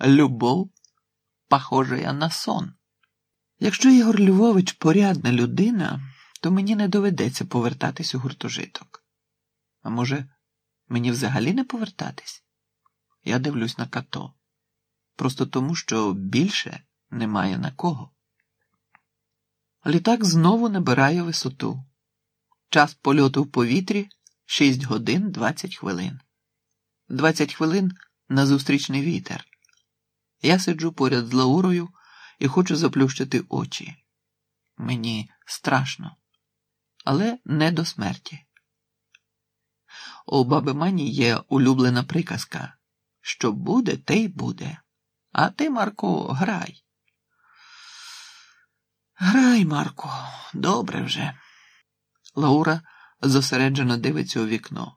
Любов, похожа на сон. Якщо Ігор Львович порядна людина, то мені не доведеться повертатись у гуртожиток. А може, мені взагалі не повертатись? Я дивлюсь на като. Просто тому, що більше немає на кого. Літак знову набирає висоту. Час польоту в повітрі 6 годин 20 хвилин. 20 хвилин на зустрічний вітер. Я сиджу поряд з Лаурою і хочу заплющити очі. Мені страшно, але не до смерті. У баби Мані є улюблена приказка що буде, те й буде. А ти, Марко, грай. Грай, Марко, добре вже. Лаура зосереджено дивиться у вікно.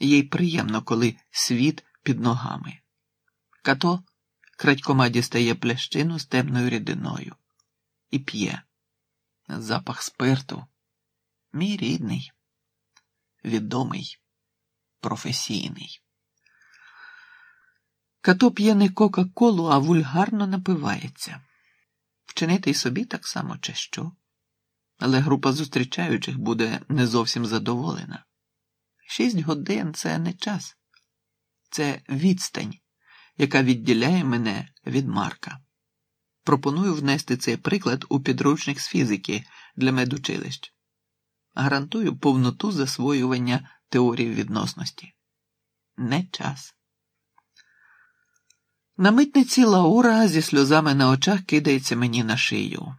Їй приємно, коли світ під ногами. Като крадькома дістає плящину з темною рідиною і п'є. Запах спирту. Мій рідний, відомий, професійний. Като п'є не Кока-Колу, а вульгарно напивається. Вчинити й собі так само, чи що. Але група зустрічаючих буде не зовсім задоволена. Шість годин це не час, це відстань, яка відділяє мене від Марка. Пропоную внести цей приклад у підручник з фізики для медучилищ. Гарантую повноту засвоювання теорії відносності. Не час. На митниці Лаура зі сльозами на очах кидається мені на шию.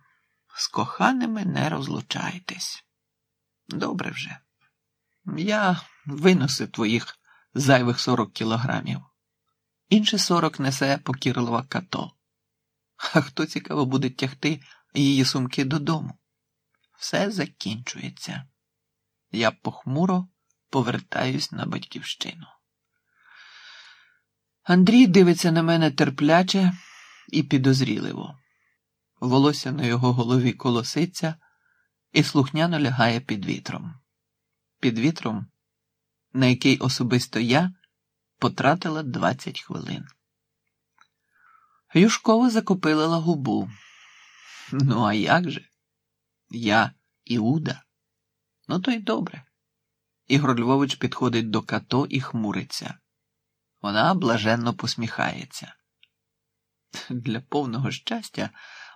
З коханими не розлучайтесь. Добре вже. Я виносив твоїх зайвих сорок кілограмів. Інше сорок несе покірлива като. А хто цікаво буде тягти її сумки додому? Все закінчується. Я похмуро повертаюсь на батьківщину. Андрій дивиться на мене терпляче і підозріливо. Волосся на його голові колоситься і слухняно лягає під вітром. Під вітром, на який особисто я потратила 20 хвилин. Юшкова закопилила губу. Ну, а як же? Я Іуда? Ну, то й добре. Ігор Львович підходить до като і хмуриться. Вона блаженно посміхається. Для повного щастя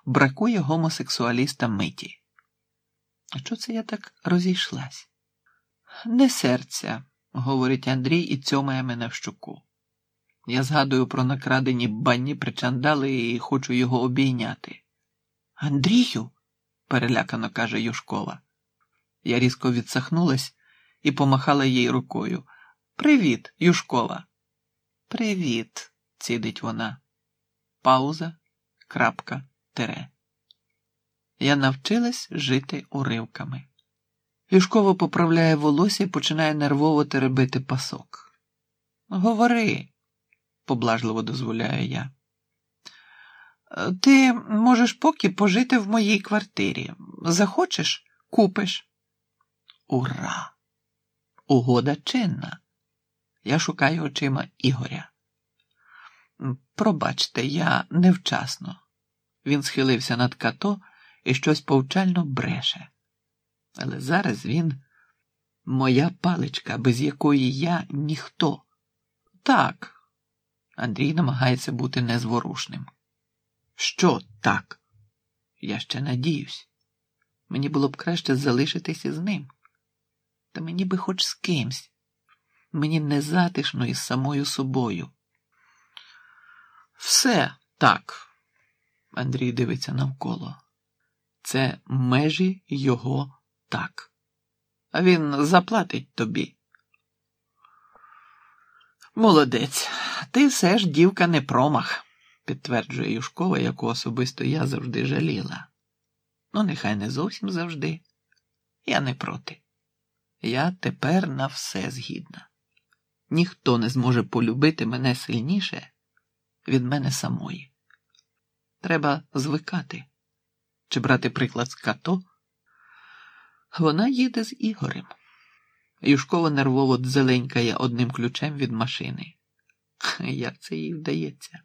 бракує гомосексуаліста миті. А що це я так розійшлась? Не серця, говорить Андрій і цьомає мене в щуку. Я згадую про накрадені банні причандали і хочу його обійняти. Андрію, перелякано каже Юшкова. Я різко відсахнулась і помахала їй рукою. Привіт, Юшкова. Привіт, цідить вона. Пауза, крапка, тере. Я навчилась жити уривками. Юшково поправляє волосся і починає нервово теребити пасок. Говори, поблажливо дозволяю я. Ти можеш поки пожити в моїй квартирі. Захочеш, купиш. Ура! Угода чинна. Я шукаю очима Ігоря. Пробачте, я невчасно. Він схилився над като і щось повчально бреше. Але зараз він моя паличка, без якої я ніхто. Так. Андрій намагається бути незворушним. Що так? Я ще надіюсь. Мені було б краще залишитися з ним. Та мені би хоч з кимсь. Мені незатишно із самою собою. Все так. Андрій дивиться навколо. Це межі його так. А він заплатить тобі. Молодець, ти все ж дівка не промах, підтверджує Юшкова, яку особисто я завжди жаліла. Ну, нехай не зовсім завжди. Я не проти. Я тепер на все згідна. Ніхто не зможе полюбити мене сильніше від мене самої. Треба звикати чи брати приклад з като. Вона їде з Ігорем. Юшкова нервово дзеленькає одним ключем від машини. Як це їй вдається?